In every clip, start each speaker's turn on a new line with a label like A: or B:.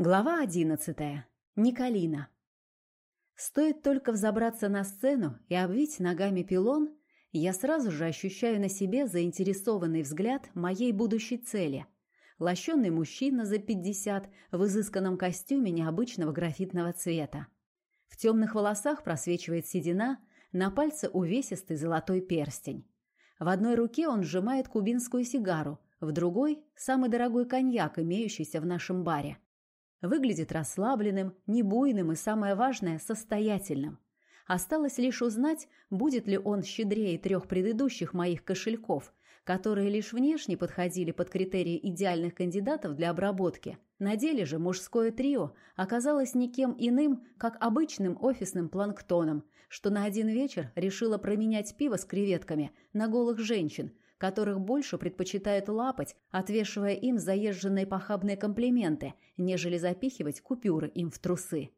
A: Глава одиннадцатая. Николина. Стоит только взобраться на сцену и обвить ногами пилон, я сразу же ощущаю на себе заинтересованный взгляд моей будущей цели. Лощеный мужчина за пятьдесят в изысканном костюме необычного графитного цвета. В темных волосах просвечивает седина, на пальце увесистый золотой перстень. В одной руке он сжимает кубинскую сигару, в другой – самый дорогой коньяк, имеющийся в нашем баре. Выглядит расслабленным, небуйным и, самое важное, состоятельным. Осталось лишь узнать, будет ли он щедрее трех предыдущих моих кошельков, которые лишь внешне подходили под критерии идеальных кандидатов для обработки. На деле же мужское трио оказалось никем иным, как обычным офисным планктоном, что на один вечер решило променять пиво с креветками на голых женщин – которых больше предпочитают лапать, отвешивая им заезженные похабные комплименты, нежели запихивать купюры им в трусы.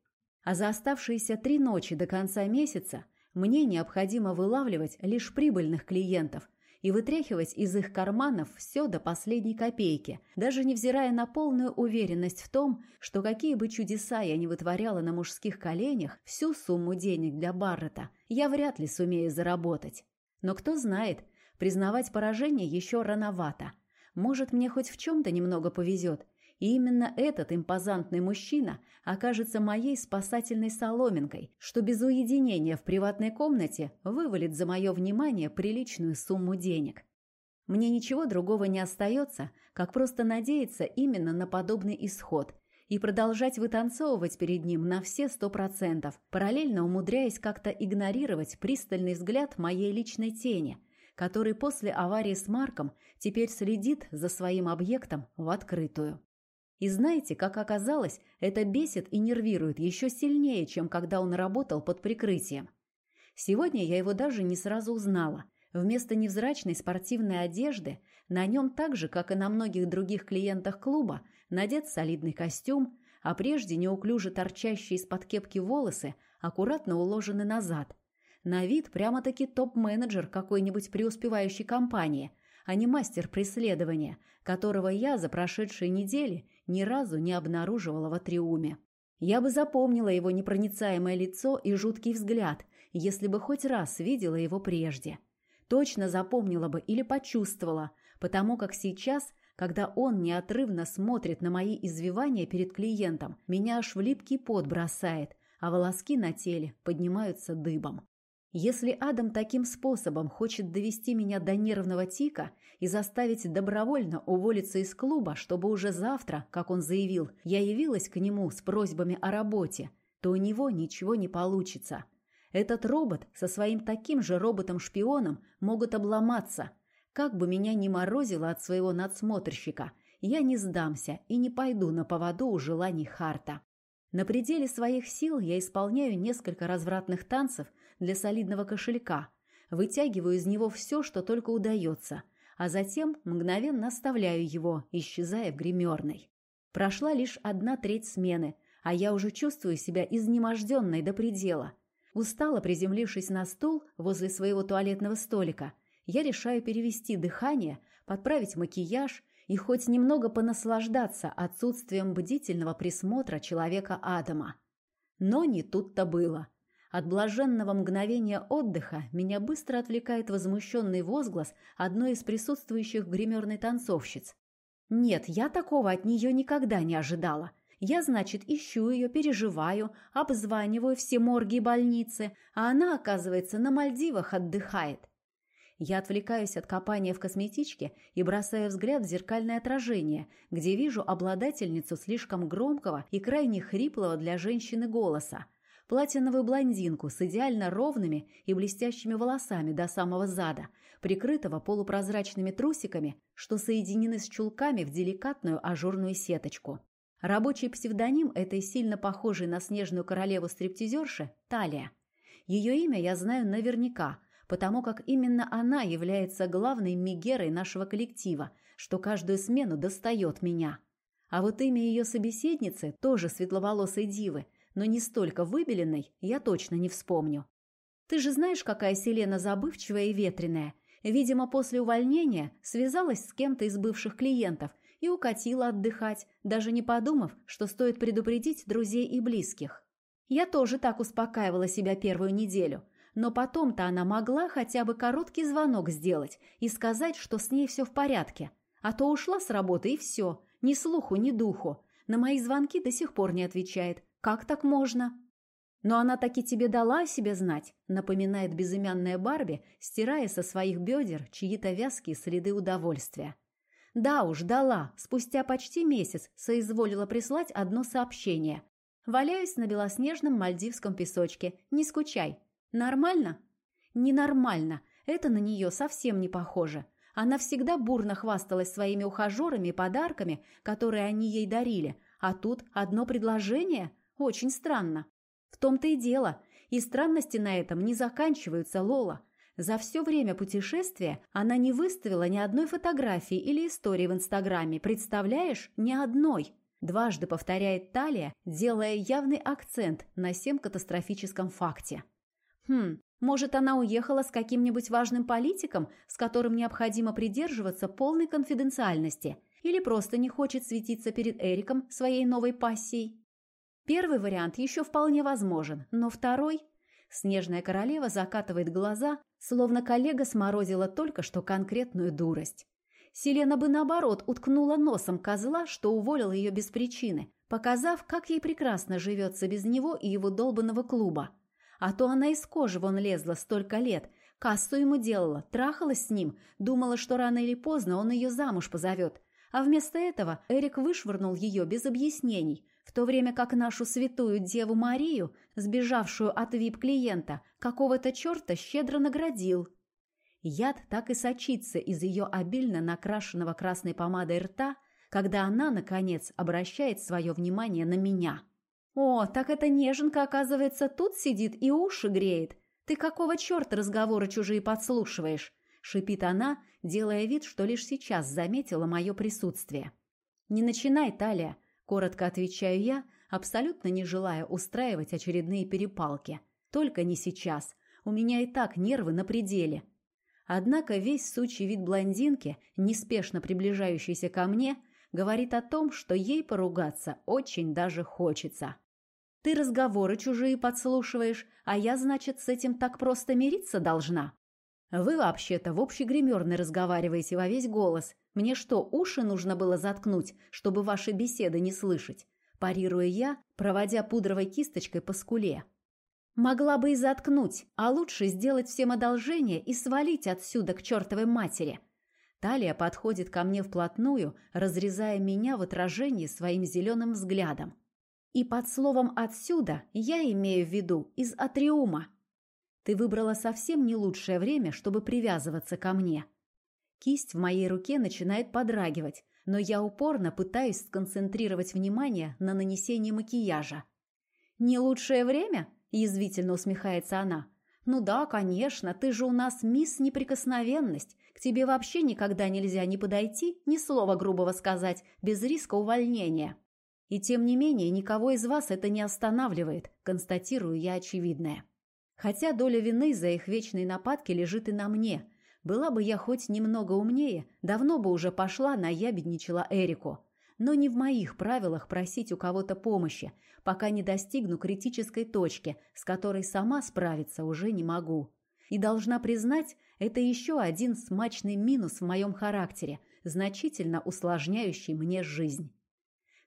A: А за оставшиеся три ночи до конца месяца мне необходимо вылавливать лишь прибыльных клиентов и вытряхивать из их карманов все до последней копейки, даже невзирая на полную уверенность в том, что какие бы чудеса я ни вытворяла на мужских коленях, всю сумму денег для Баррета я вряд ли сумею заработать. Но кто знает, Признавать поражение еще рановато. Может, мне хоть в чем-то немного повезет, и именно этот импозантный мужчина окажется моей спасательной соломинкой, что без уединения в приватной комнате вывалит за мое внимание приличную сумму денег. Мне ничего другого не остается, как просто надеяться именно на подобный исход и продолжать вытанцовывать перед ним на все сто процентов, параллельно умудряясь как-то игнорировать пристальный взгляд моей личной тени – который после аварии с Марком теперь следит за своим объектом в открытую. И знаете, как оказалось, это бесит и нервирует еще сильнее, чем когда он работал под прикрытием. Сегодня я его даже не сразу узнала. Вместо невзрачной спортивной одежды на нем так же, как и на многих других клиентах клуба, надет солидный костюм, а прежде неуклюже торчащие из-под кепки волосы аккуратно уложены назад, на вид прямо-таки топ-менеджер какой-нибудь преуспевающей компании, а не мастер преследования, которого я за прошедшие недели ни разу не обнаруживала в Атриуме. Я бы запомнила его непроницаемое лицо и жуткий взгляд, если бы хоть раз видела его прежде. Точно запомнила бы или почувствовала, потому как сейчас, когда он неотрывно смотрит на мои извивания перед клиентом, меня аж в липкий пот бросает, а волоски на теле поднимаются дыбом. Если Адам таким способом хочет довести меня до нервного тика и заставить добровольно уволиться из клуба, чтобы уже завтра, как он заявил, я явилась к нему с просьбами о работе, то у него ничего не получится. Этот робот со своим таким же роботом-шпионом могут обломаться. Как бы меня ни морозило от своего надсмотрщика, я не сдамся и не пойду на поводу у желаний Харта. На пределе своих сил я исполняю несколько развратных танцев для солидного кошелька, вытягиваю из него все, что только удается, а затем мгновенно оставляю его, исчезая в гримерной. Прошла лишь одна треть смены, а я уже чувствую себя изнеможденной до предела. Устало приземлившись на стул возле своего туалетного столика, я решаю перевести дыхание, подправить макияж и хоть немного понаслаждаться отсутствием бдительного присмотра человека Адама. Но не тут-то было. От блаженного мгновения отдыха меня быстро отвлекает возмущенный возглас одной из присутствующих гримерной танцовщиц. Нет, я такого от нее никогда не ожидала. Я, значит, ищу ее, переживаю, обзваниваю все морги и больницы, а она, оказывается, на Мальдивах отдыхает. Я отвлекаюсь от копания в косметичке и бросаю взгляд в зеркальное отражение, где вижу обладательницу слишком громкого и крайне хриплого для женщины голоса. Платиновую блондинку с идеально ровными и блестящими волосами до самого зада, прикрытого полупрозрачными трусиками, что соединены с чулками в деликатную ажурную сеточку. Рабочий псевдоним этой сильно похожей на снежную королеву стриптизерши – Талия. Ее имя я знаю наверняка – потому как именно она является главной мигерой нашего коллектива, что каждую смену достает меня. А вот имя ее собеседницы, тоже светловолосой дивы, но не столько выбеленной, я точно не вспомню. Ты же знаешь, какая Селена забывчивая и ветреная. Видимо, после увольнения связалась с кем-то из бывших клиентов и укатила отдыхать, даже не подумав, что стоит предупредить друзей и близких. Я тоже так успокаивала себя первую неделю, но потом-то она могла хотя бы короткий звонок сделать и сказать, что с ней все в порядке. А то ушла с работы и все, ни слуху, ни духу. На мои звонки до сих пор не отвечает. Как так можно? Но она таки тебе дала о себе знать, напоминает безымянная Барби, стирая со своих бедер чьи-то вязкие следы удовольствия. Да уж, дала. Спустя почти месяц соизволила прислать одно сообщение. Валяюсь на белоснежном мальдивском песочке. Не скучай. Нормально? Ненормально. Это на нее совсем не похоже. Она всегда бурно хвасталась своими ухажерами и подарками, которые они ей дарили. А тут одно предложение? Очень странно. В том-то и дело. И странности на этом не заканчиваются, Лола. За все время путешествия она не выставила ни одной фотографии или истории в Инстаграме, представляешь? Ни одной. Дважды повторяет Талия, делая явный акцент на всем катастрофическом факте. Хм, может, она уехала с каким-нибудь важным политиком, с которым необходимо придерживаться полной конфиденциальности, или просто не хочет светиться перед Эриком своей новой пассией? Первый вариант еще вполне возможен, но второй Снежная королева закатывает глаза, словно коллега сморозила только что конкретную дурость. Селена бы, наоборот, уткнула носом козла, что уволил ее без причины, показав, как ей прекрасно живется без него и его долбанного клуба. А то она из кожи вон лезла столько лет, кассу ему делала, трахалась с ним, думала, что рано или поздно он ее замуж позовет. А вместо этого Эрик вышвырнул ее без объяснений, в то время как нашу святую Деву Марию, сбежавшую от вип-клиента, какого-то черта щедро наградил. Яд так и сочится из ее обильно накрашенного красной помадой рта, когда она, наконец, обращает свое внимание на меня. «О, так эта неженка, оказывается, тут сидит и уши греет. Ты какого черта разговоры чужие подслушиваешь?» — шипит она, делая вид, что лишь сейчас заметила мое присутствие. «Не начинай, Талия. Коротко отвечаю я, абсолютно не желая устраивать очередные перепалки. Только не сейчас. У меня и так нервы на пределе. Однако весь сучий вид блондинки, неспешно приближающейся ко мне, говорит о том, что ей поругаться очень даже хочется. Ты разговоры чужие подслушиваешь, а я, значит, с этим так просто мириться должна? Вы вообще-то в общей разговариваете во весь голос, мне что, уши нужно было заткнуть, чтобы ваши беседы не слышать? Парируя я, проводя пудровой кисточкой по скуле. Могла бы и заткнуть, а лучше сделать всем одолжение и свалить отсюда к чертовой матери. Талия подходит ко мне вплотную, разрезая меня в отражении своим зеленым взглядом. И под словом «отсюда» я имею в виду из атриума. Ты выбрала совсем не лучшее время, чтобы привязываться ко мне. Кисть в моей руке начинает подрагивать, но я упорно пытаюсь сконцентрировать внимание на нанесении макияжа. «Не лучшее время?» – язвительно усмехается она. «Ну да, конечно, ты же у нас мисс Неприкосновенность. К тебе вообще никогда нельзя ни подойти, ни слова грубого сказать, без риска увольнения. И тем не менее, никого из вас это не останавливает, констатирую я очевидное. Хотя доля вины за их вечные нападки лежит и на мне – была бы я хоть немного умнее, давно бы уже пошла наябедничала Эрику. Но не в моих правилах просить у кого-то помощи, пока не достигну критической точки, с которой сама справиться уже не могу. И должна признать, это еще один смачный минус в моем характере, значительно усложняющий мне жизнь.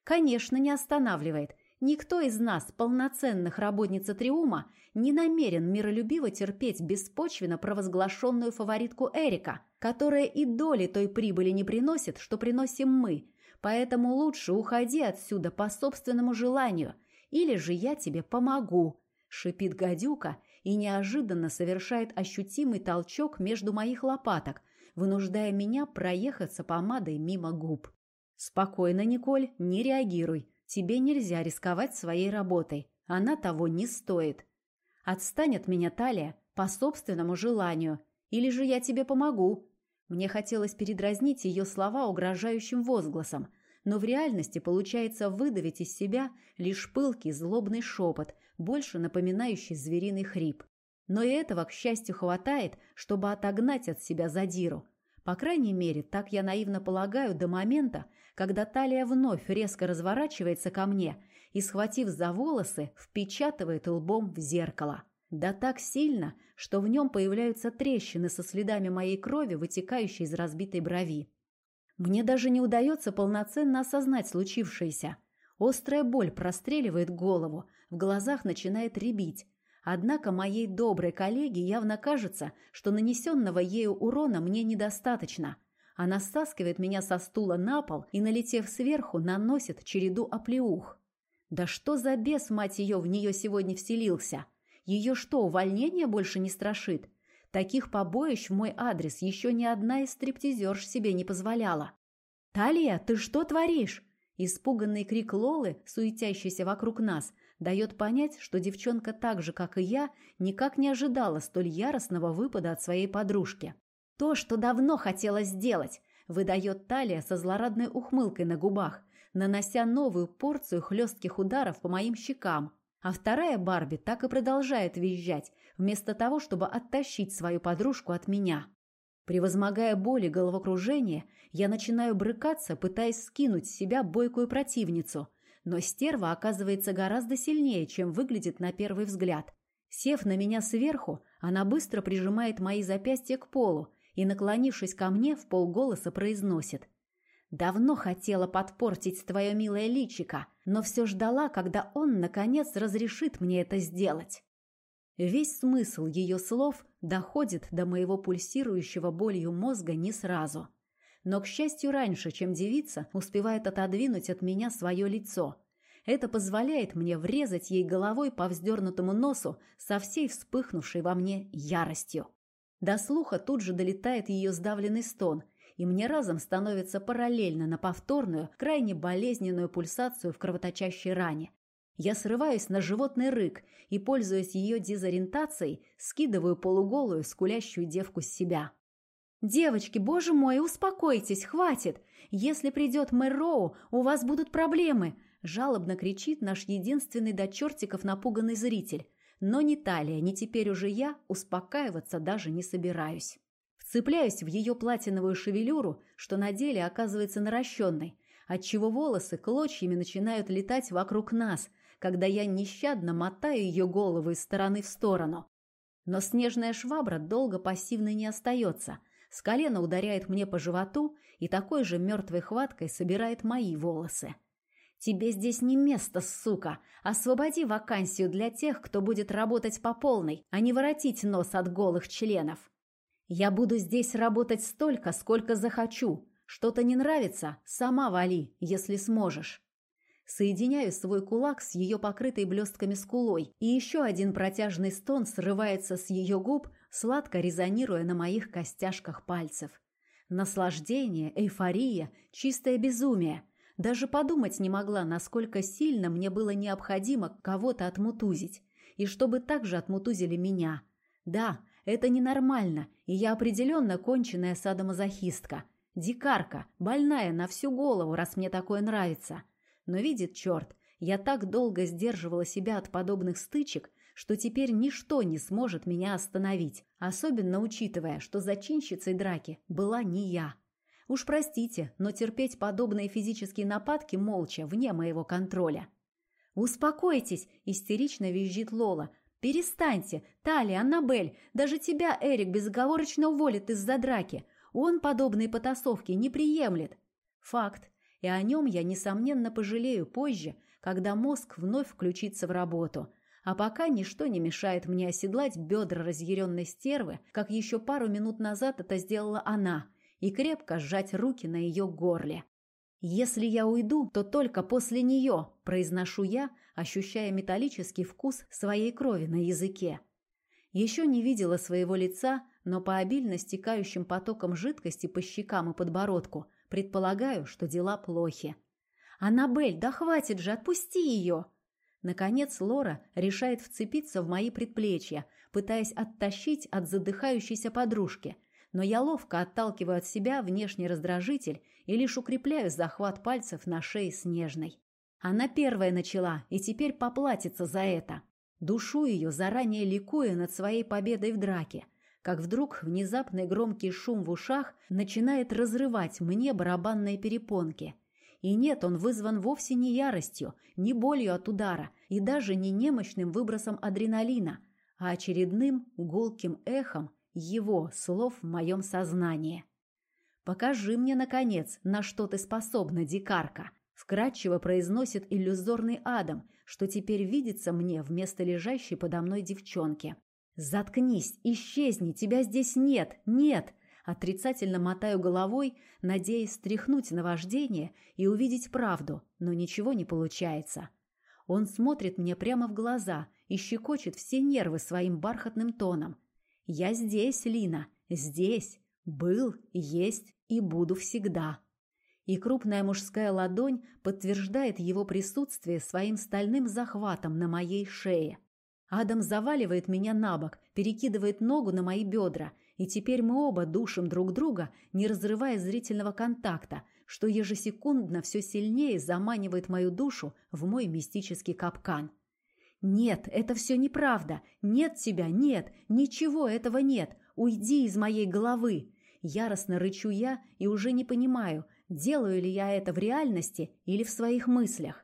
A: Конечно, не останавливает – Никто из нас, полноценных работниц Триума, не намерен миролюбиво терпеть беспочвенно провозглашенную фаворитку Эрика, которая и доли той прибыли не приносит, что приносим мы. Поэтому лучше уходи отсюда по собственному желанию, или же я тебе помогу», — шипит гадюка и неожиданно совершает ощутимый толчок между моих лопаток, вынуждая меня проехаться помадой мимо губ. «Спокойно, Николь, не реагируй. Тебе нельзя рисковать своей работой. Она того не стоит. Отстань от меня, Талия, по собственному желанию. Или же я тебе помогу. Мне хотелось передразнить ее слова угрожающим возгласом, но в реальности получается выдавить из себя лишь пылкий злобный шепот, больше напоминающий звериный хрип. Но и этого, к счастью, хватает, чтобы отогнать от себя задиру. По крайней мере, так я наивно полагаю до момента, когда талия вновь резко разворачивается ко мне и, схватив за волосы, впечатывает лбом в зеркало. Да так сильно, что в нем появляются трещины со следами моей крови, вытекающей из разбитой брови. Мне даже не удается полноценно осознать случившееся. Острая боль простреливает голову, в глазах начинает рябить. Однако моей доброй коллеге явно кажется, что нанесенного ею урона мне недостаточно. Она стаскивает меня со стула на пол и, налетев сверху, наносит череду оплеух. Да что за бес, мать ее, в нее сегодня вселился? Ее что, увольнение больше не страшит? Таких побоищ в мой адрес еще ни одна из стриптизерш себе не позволяла. «Талия, ты что творишь?» Испуганный крик Лолы, суетящийся вокруг нас, дает понять, что девчонка так же, как и я, никак не ожидала столь яростного выпада от своей подружки. «То, что давно хотела сделать», – выдает Талия со злорадной ухмылкой на губах, нанося новую порцию хлестких ударов по моим щекам. А вторая Барби так и продолжает визжать, вместо того, чтобы оттащить свою подружку от меня. Превозмогая боль и головокружение, я начинаю брыкаться, пытаясь скинуть с себя бойкую противницу, но стерва оказывается гораздо сильнее, чем выглядит на первый взгляд. Сев на меня сверху, она быстро прижимает мои запястья к полу и, наклонившись ко мне, в полголоса произносит. Давно хотела подпортить твое милое личико, но все ждала, когда он, наконец, разрешит мне это сделать. Весь смысл ее слов доходит до моего пульсирующего болью мозга не сразу. Но, к счастью, раньше, чем девица успевает отодвинуть от меня свое лицо. Это позволяет мне врезать ей головой по вздернутому носу со всей вспыхнувшей во мне яростью. До слуха тут же долетает ее сдавленный стон, и мне разом становится параллельно на повторную, крайне болезненную пульсацию в кровоточащей ране. Я срываюсь на животный рык и, пользуясь ее дезориентацией, скидываю полуголую, скулящую девку с себя. «Девочки, боже мой, успокойтесь, хватит! Если придет мэр Роу, у вас будут проблемы!» Жалобно кричит наш единственный до чертиков напуганный зритель. Но ни Талия, ни теперь уже я успокаиваться даже не собираюсь. Вцепляюсь в ее платиновую шевелюру, что на деле оказывается наращенной, отчего волосы клочьями начинают летать вокруг нас, когда я нещадно мотаю ее голову из стороны в сторону. Но снежная швабра долго пассивной не остается. С колена ударяет мне по животу и такой же мертвой хваткой собирает мои волосы. «Тебе здесь не место, сука! Освободи вакансию для тех, кто будет работать по полной, а не воротить нос от голых членов!» Я буду здесь работать столько, сколько захочу. Что-то не нравится? Сама вали, если сможешь. Соединяю свой кулак с ее покрытой блестками скулой, и еще один протяжный стон срывается с ее губ, сладко резонируя на моих костяшках пальцев. Наслаждение, эйфория, чистое безумие. Даже подумать не могла, насколько сильно мне было необходимо кого-то отмутузить. И чтобы также отмутузили меня. Да, это ненормально, и я определенно конченная садомазохистка. Дикарка, больная на всю голову, раз мне такое нравится. Но видит черт, я так долго сдерживала себя от подобных стычек, что теперь ничто не сможет меня остановить, особенно учитывая, что зачинщицей драки была не я. Уж простите, но терпеть подобные физические нападки молча, вне моего контроля. «Успокойтесь!» – истерично визжит Лола, «Перестаньте! Талия, Аннабель! Даже тебя Эрик безоговорочно уволит из-за драки. Он подобные потасовки не приемлет». Факт. И о нем я, несомненно, пожалею позже, когда мозг вновь включится в работу. А пока ничто не мешает мне оседлать бедра разъяренной стервы, как еще пару минут назад это сделала она, и крепко сжать руки на ее горле. «Если я уйду, то только после нее», – произношу я, ощущая металлический вкус своей крови на языке. Еще не видела своего лица, но по обильно стекающим потокам жидкости по щекам и подбородку предполагаю, что дела плохи. «Аннабель, да хватит же, отпусти ее!» Наконец Лора решает вцепиться в мои предплечья, пытаясь оттащить от задыхающейся подружки, но я ловко отталкиваю от себя внешний раздражитель и лишь укрепляю захват пальцев на шее Снежной. Она первая начала и теперь поплатится за это. Душу ее, заранее ликуя над своей победой в драке. Как вдруг внезапный громкий шум в ушах начинает разрывать мне барабанные перепонки. И нет, он вызван вовсе не яростью, не болью от удара и даже не немощным выбросом адреналина, а очередным гулким эхом его слов в моем сознании. «Покажи мне, наконец, на что ты способна, дикарка!» Вкратчиво произносит иллюзорный Адам, что теперь видится мне вместо лежащей подо мной девчонки. «Заткнись! Исчезни! Тебя здесь нет! Нет!» Отрицательно мотаю головой, надеясь стряхнуть наваждение и увидеть правду, но ничего не получается. Он смотрит мне прямо в глаза и щекочет все нервы своим бархатным тоном. «Я здесь, Лина, здесь. Был, есть и буду всегда». И крупная мужская ладонь подтверждает его присутствие своим стальным захватом на моей шее. Адам заваливает меня на бок, перекидывает ногу на мои бедра, и теперь мы оба душим друг друга, не разрывая зрительного контакта, что ежесекундно все сильнее заманивает мою душу в мой мистический капкан. «Нет, это все неправда. Нет тебя, нет. Ничего этого нет. Уйди из моей головы!» Яростно рычу я и уже не понимаю, делаю ли я это в реальности или в своих мыслях.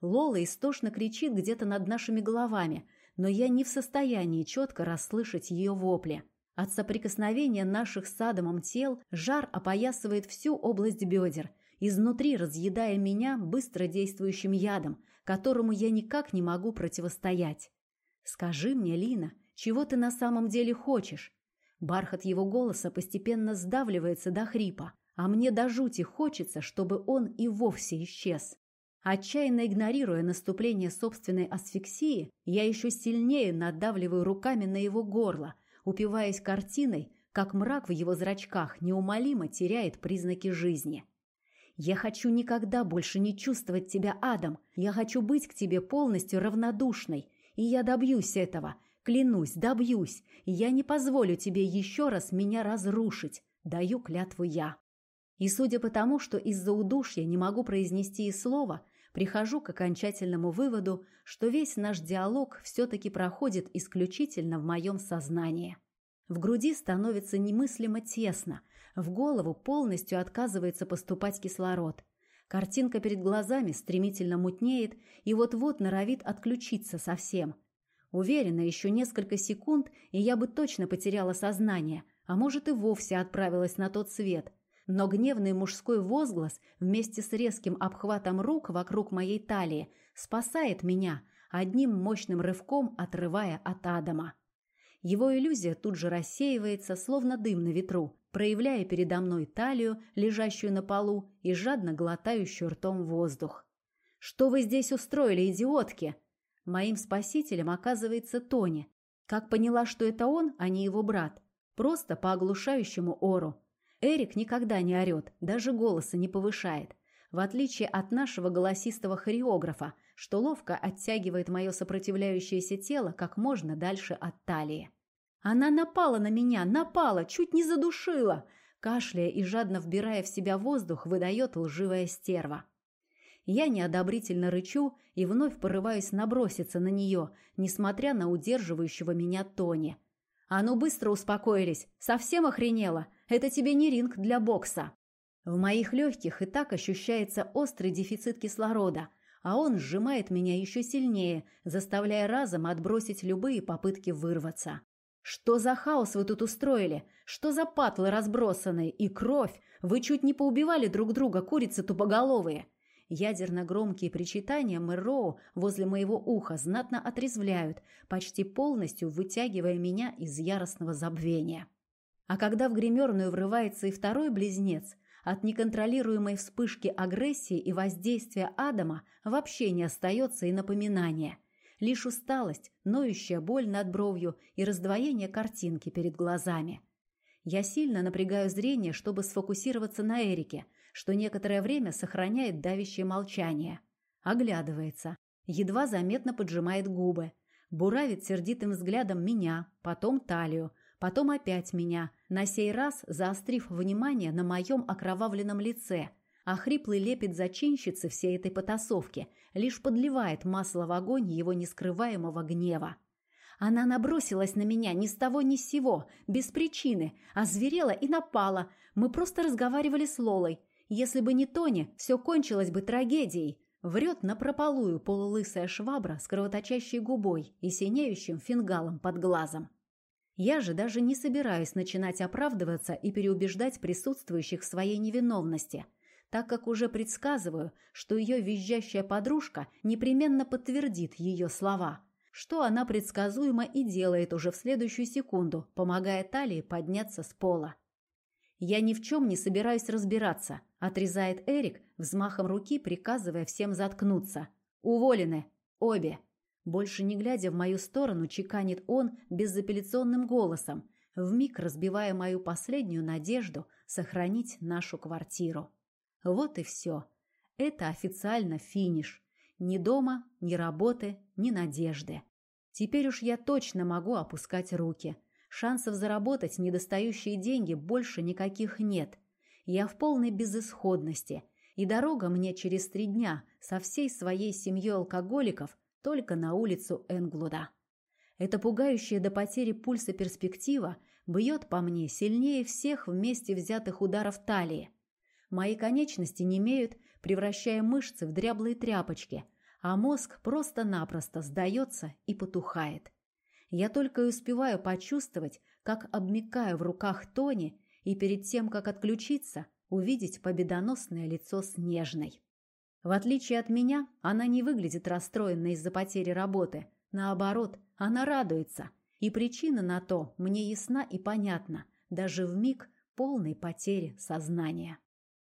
A: Лола истошно кричит где-то над нашими головами, но я не в состоянии четко расслышать ее вопли. От соприкосновения наших с Адамом тел жар опоясывает всю область бедер, изнутри разъедая меня быстро действующим ядом, которому я никак не могу противостоять. «Скажи мне, Лина, чего ты на самом деле хочешь?» Бархат его голоса постепенно сдавливается до хрипа, а мне до жути хочется, чтобы он и вовсе исчез. Отчаянно игнорируя наступление собственной асфиксии, я еще сильнее надавливаю руками на его горло, упиваясь картиной, как мрак в его зрачках неумолимо теряет признаки жизни. «Я хочу никогда больше не чувствовать тебя, Адам. Я хочу быть к тебе полностью равнодушной. И я добьюсь этого. Клянусь, добьюсь. Я не позволю тебе еще раз меня разрушить. Даю клятву я». И судя по тому, что из-за удушья не могу произнести и слова, прихожу к окончательному выводу, что весь наш диалог все-таки проходит исключительно в моем сознании. В груди становится немыслимо тесно, в голову полностью отказывается поступать кислород. Картинка перед глазами стремительно мутнеет и вот-вот норовит отключиться совсем. Уверена, еще несколько секунд, и я бы точно потеряла сознание, а может и вовсе отправилась на тот свет – но гневный мужской возглас вместе с резким обхватом рук вокруг моей талии спасает меня, одним мощным рывком отрывая от Адама. Его иллюзия тут же рассеивается, словно дым на ветру, проявляя передо мной талию, лежащую на полу и жадно глотающую ртом воздух. «Что вы здесь устроили, идиотки?» Моим спасителем оказывается Тони. Как поняла, что это он, а не его брат. Просто по оглушающему ору. Эрик никогда не орет, даже голоса не повышает. В отличие от нашего голосистого хореографа, что ловко оттягивает мое сопротивляющееся тело как можно дальше от талии. Она напала на меня, напала, чуть не задушила. Кашляя и жадно вбирая в себя воздух, выдает лживая стерва. Я неодобрительно рычу и вновь порываюсь наброситься на нее, несмотря на удерживающего меня Тони. «А ну быстро успокоились! Совсем охренела! Это тебе не ринг для бокса. В моих легких и так ощущается острый дефицит кислорода, а он сжимает меня еще сильнее, заставляя разом отбросить любые попытки вырваться. Что за хаос вы тут устроили? Что за патлы разбросанные? И кровь? Вы чуть не поубивали друг друга, курицы тупоголовые. Ядерно-громкие причитания Мэрроу возле моего уха знатно отрезвляют, почти полностью вытягивая меня из яростного забвения. А когда в гримерную врывается и второй близнец, от неконтролируемой вспышки агрессии и воздействия Адама вообще не остается и напоминания. Лишь усталость, ноющая боль над бровью и раздвоение картинки перед глазами. Я сильно напрягаю зрение, чтобы сфокусироваться на Эрике, что некоторое время сохраняет давящее молчание. Оглядывается, едва заметно поджимает губы, буравит сердитым взглядом меня, потом талию, потом опять меня, на сей раз заострив внимание на моем окровавленном лице, а хриплый лепет зачинщицы всей этой потасовки лишь подливает масло в огонь его нескрываемого гнева. Она набросилась на меня ни с того ни с сего, без причины, озверела и напала. Мы просто разговаривали с Лолой. Если бы не Тони, все кончилось бы трагедией. Врет напропалую полулысая швабра с кровоточащей губой и синеющим фингалом под глазом. Я же даже не собираюсь начинать оправдываться и переубеждать присутствующих в своей невиновности, так как уже предсказываю, что ее визжащая подружка непременно подтвердит ее слова – что она предсказуемо и делает уже в следующую секунду, помогая Талии подняться с пола. «Я ни в чем не собираюсь разбираться», – отрезает Эрик, взмахом руки приказывая всем заткнуться. «Уволены! Обе!» Больше не глядя в мою сторону, чеканит он безапелляционным голосом, вмиг разбивая мою последнюю надежду сохранить нашу квартиру. Вот и все. Это официально финиш. Ни дома, ни работы, ни надежды. Теперь уж я точно могу опускать руки. Шансов заработать недостающие деньги больше никаких нет. Я в полной безысходности, и дорога мне через три дня со всей своей семьей алкоголиков только на улицу Энглуда. Эта пугающая до потери пульса перспектива бьет по мне сильнее всех вместе взятых ударов талии. Мои конечности не имеют превращая мышцы в дряблые тряпочки, а мозг просто-напросто сдается и потухает. Я только и успеваю почувствовать, как обмикаю в руках Тони и перед тем, как отключиться, увидеть победоносное лицо Снежной. В отличие от меня, она не выглядит расстроенной из-за потери работы. Наоборот, она радуется. И причина на то мне ясна и понятна, даже в миг полной потери сознания.